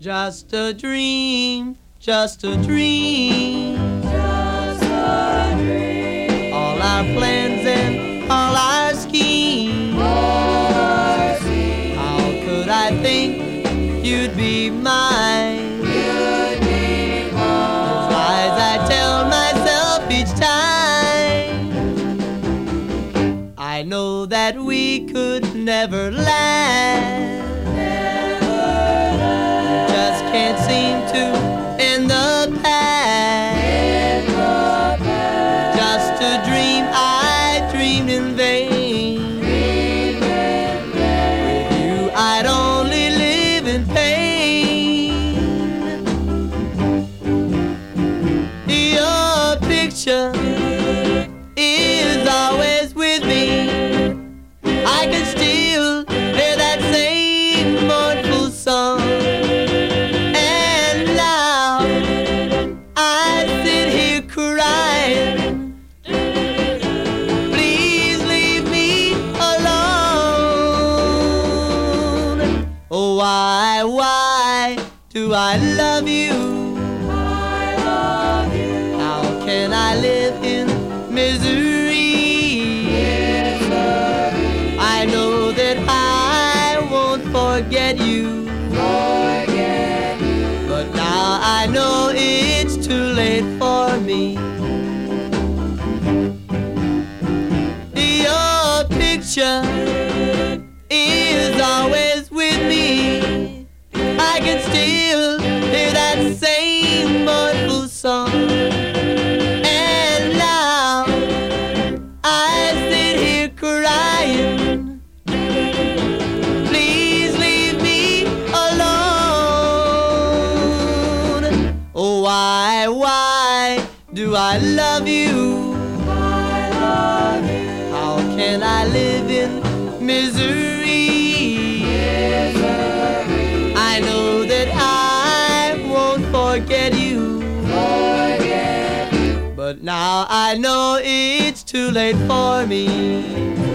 Just a dream, just a dream. Just a dream. All our plans and all our schemes. Our schemes. How could I think you'd be mine? You'd be mine. Lies I tell myself each time. I know that we could never last. Can't seem why, do I love you? I love you. How can I live in misery? I know that I won't forget you. But now I know it's too late for me. Picture Oh, why, why do I love you? I love you. How can I live in misery? I know that I won't forget you. Forget you. But now I know it's too late for me.